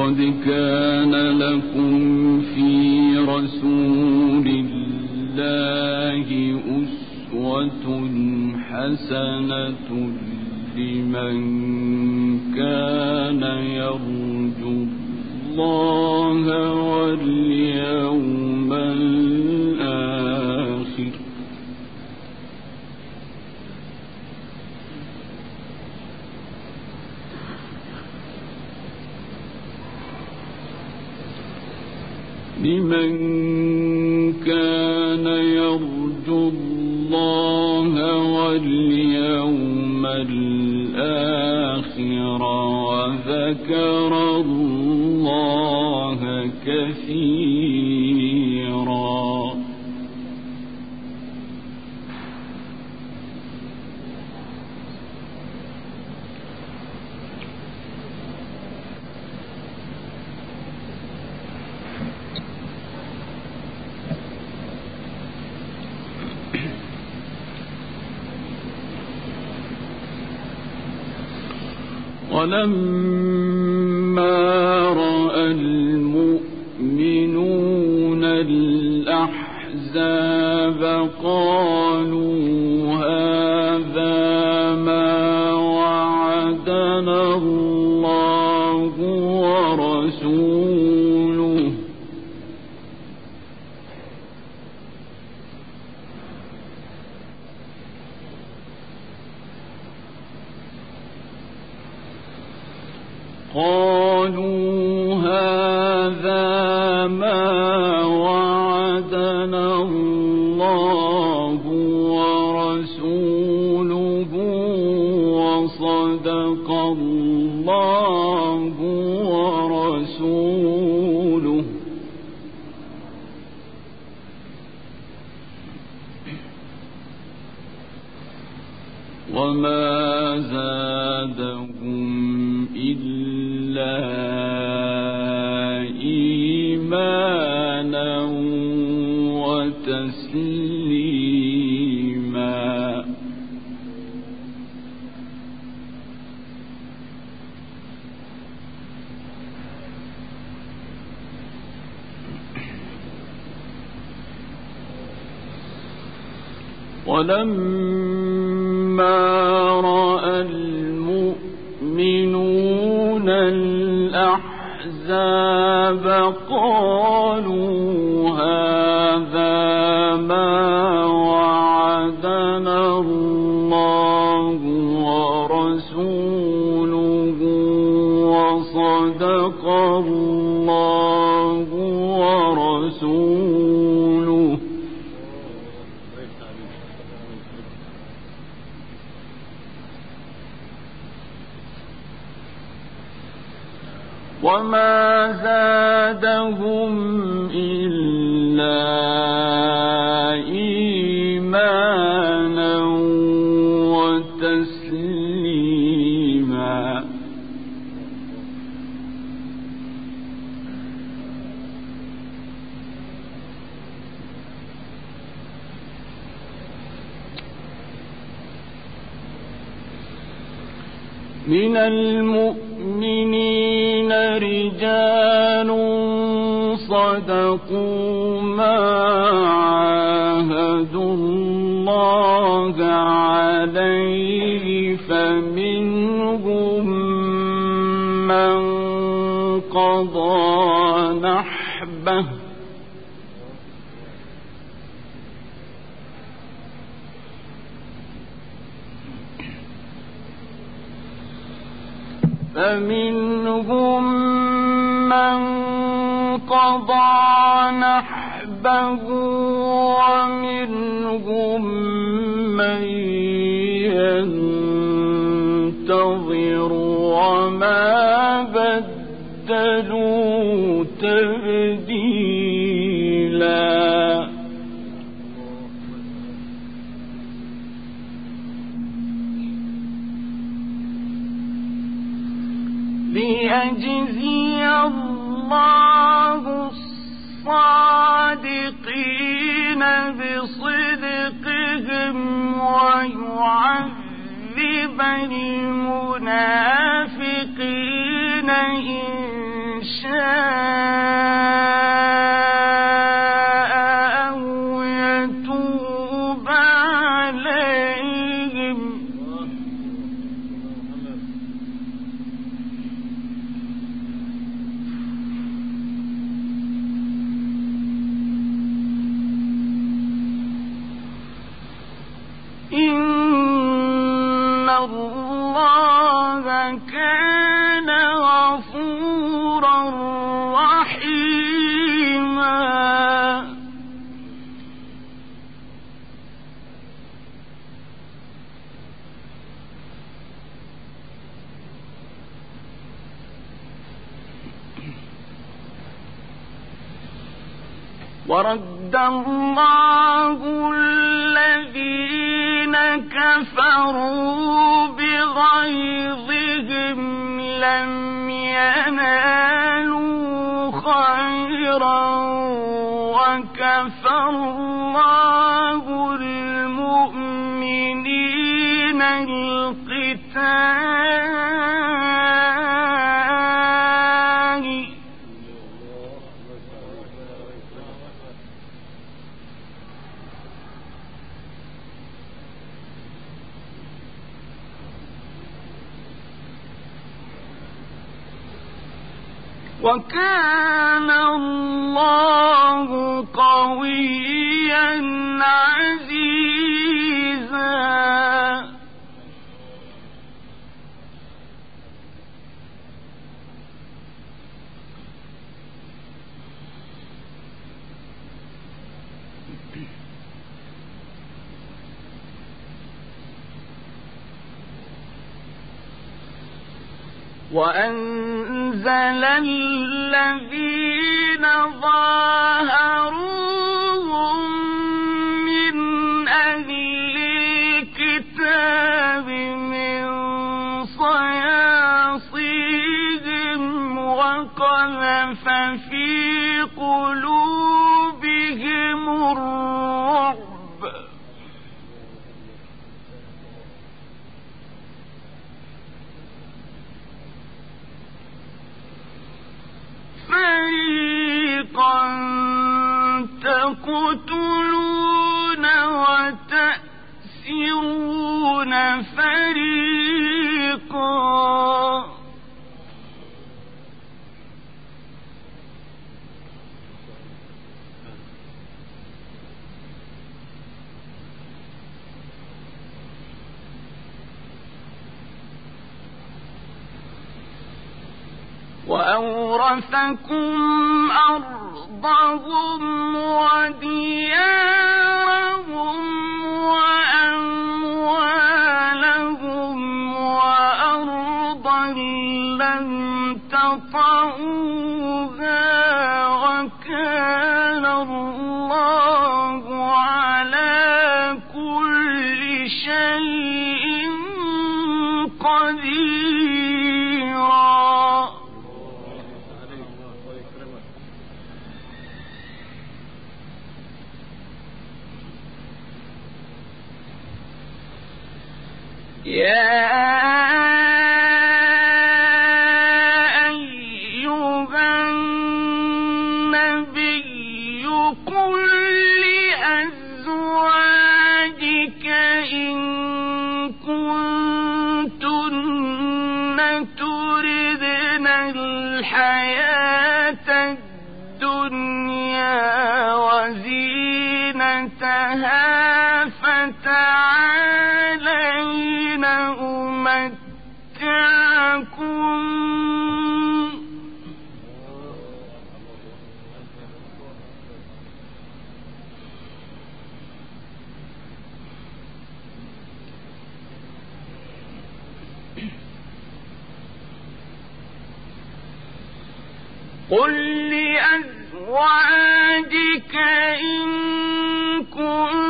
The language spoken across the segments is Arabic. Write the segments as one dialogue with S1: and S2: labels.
S1: لقد كان لكم في رسول الله أسوة حسنة لمن كان يرجو الله واليوم الآخر. لمن كان يرجو الله واليوم الآخر وذكر الله كثيرا. ولما رأى المؤمنون الأحزاب قالوا هذا زادهم إلا إيمانا وتسليما. ولما قالوا هذا ما وعدنا الله ورسوله وصدق الله ورسوله. وما زادهم إلا قضى نحبه. فمنهم من قضى نحبه ومنهم الله الصادقين بصدقهم ويعذب المنافقين إن شاء ورد الله الذين كفروا بغيظهم لم ينالوا خيرا وكفى الله المؤمنين القتال. وكان الله قويا عزيزا. وأنزل الذين ظاهروهم تقتلون وتأسرون فريقا. وأورثكم أرضهم وديارهم قل لأزواجك إن كنتن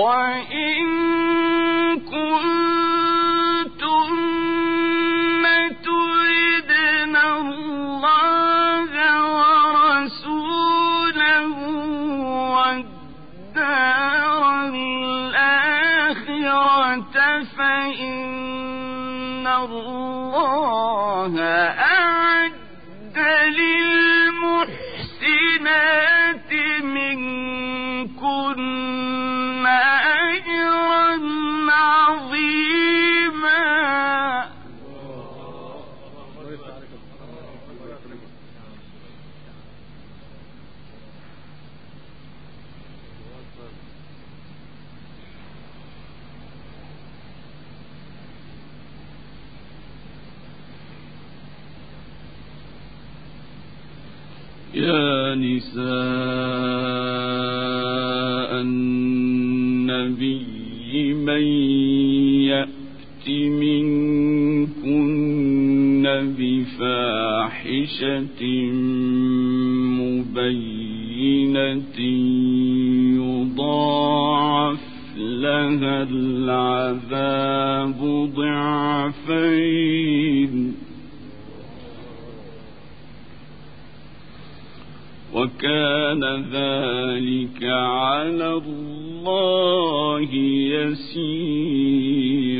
S1: وإن
S2: وكان ذلك على الله
S1: يسير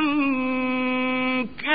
S1: منكر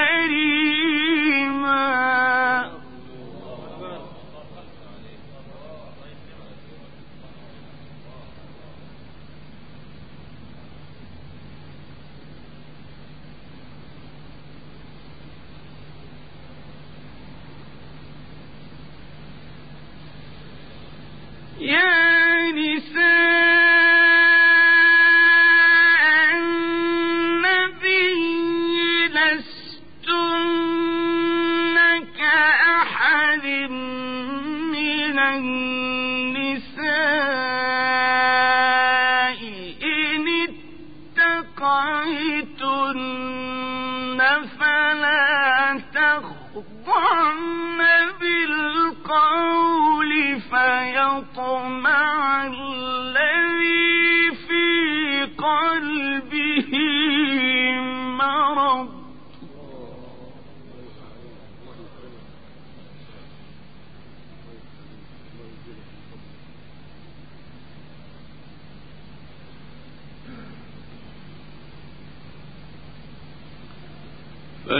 S1: يطمع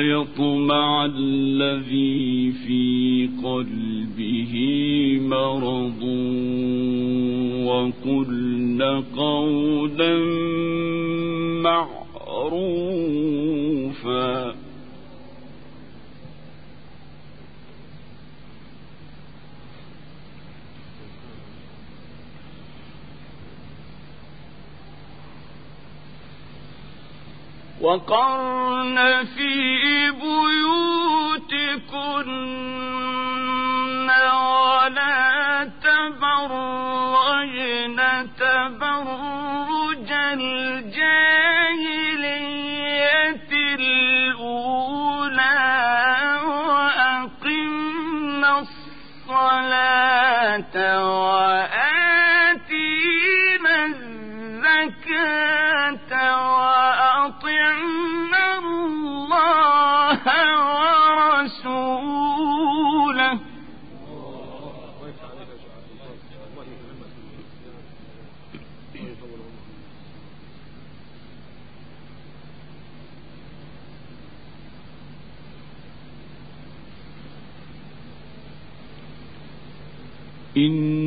S1: ويطمع الذي في قلبه مرض.
S2: وقلن قولا معروفا.
S1: وقرن في بيوتكن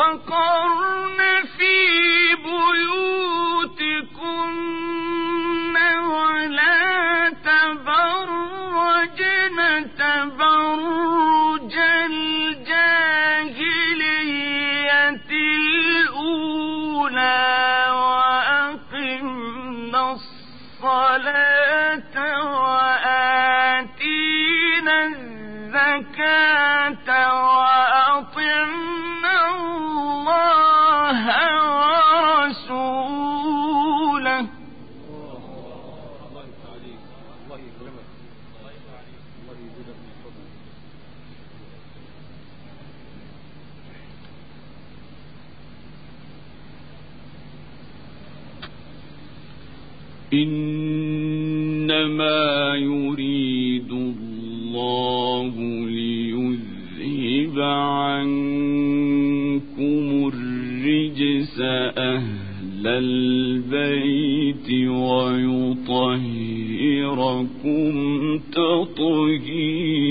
S1: وقرن في بيوتكن ولا تبرجن تبرج الجاهلية الأولى.
S2: البيت ويطهركم تطهيرا.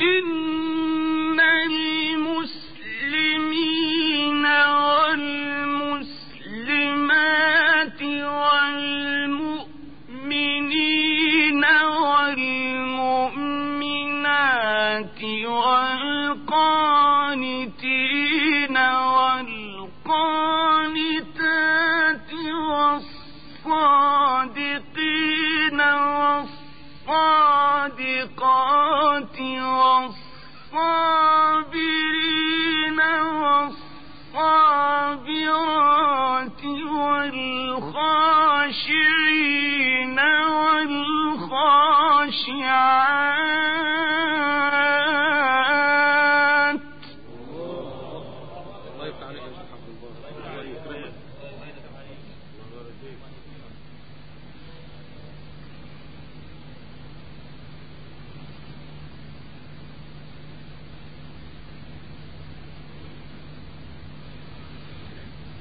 S1: إن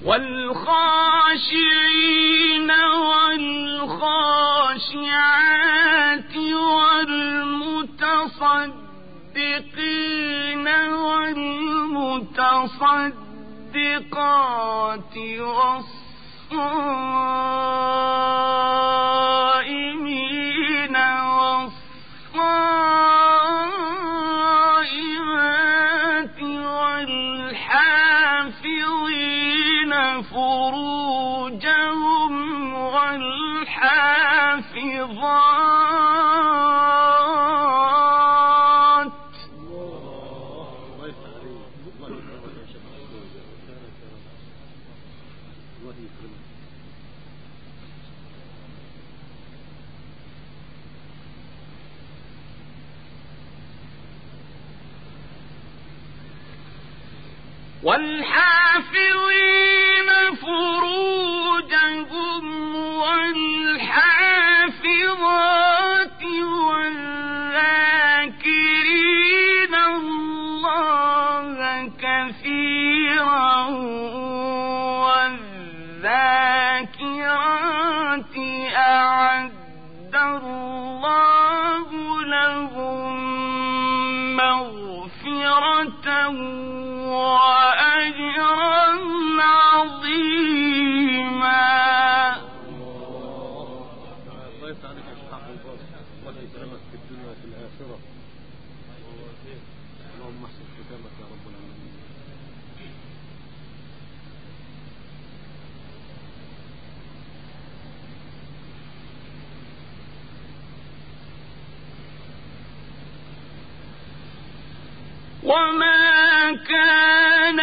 S1: والخاشعين والخاشعات والمتصدقين والمتصدقات والصائمين والحافظين
S3: فروج
S1: وما كان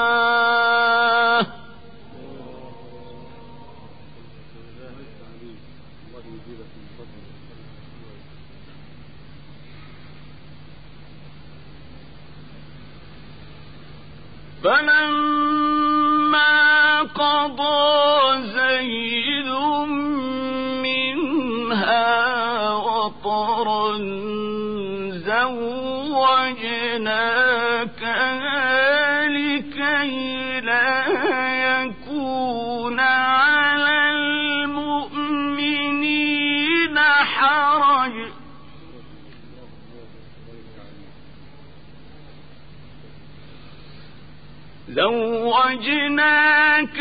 S1: فمن زوجناك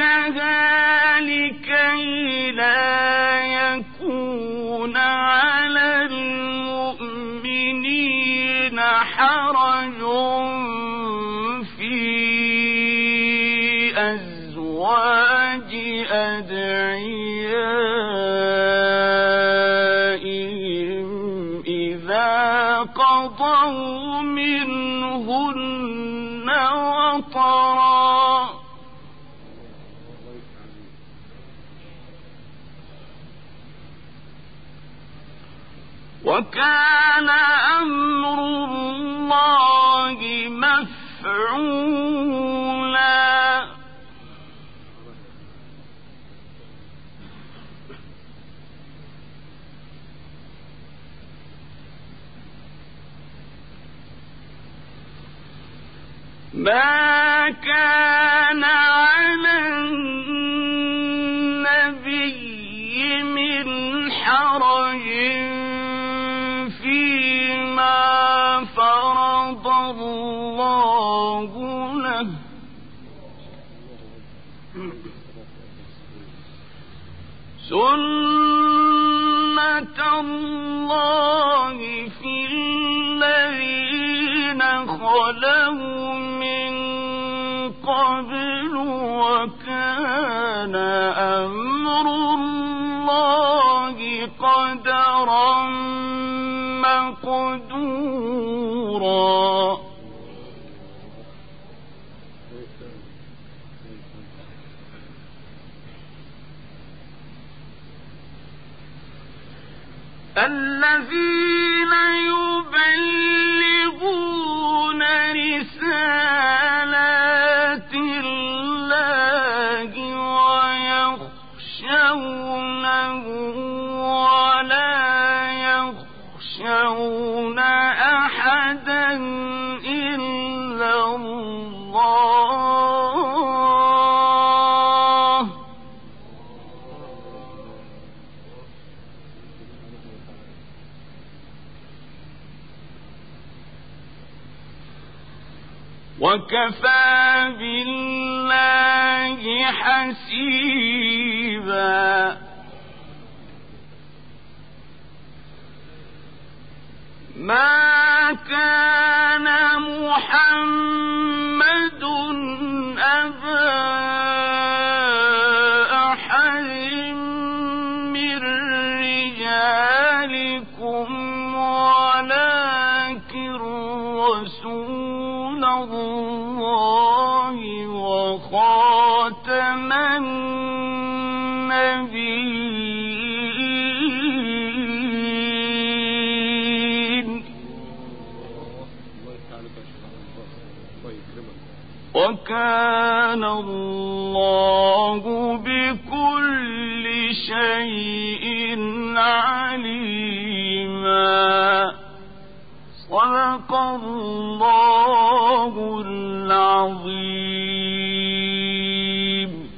S1: وكان أمر الله مفعولا. ما كان قدرا مقدورا. الذين يبلغون وكفى بالله حسيبا. ما كان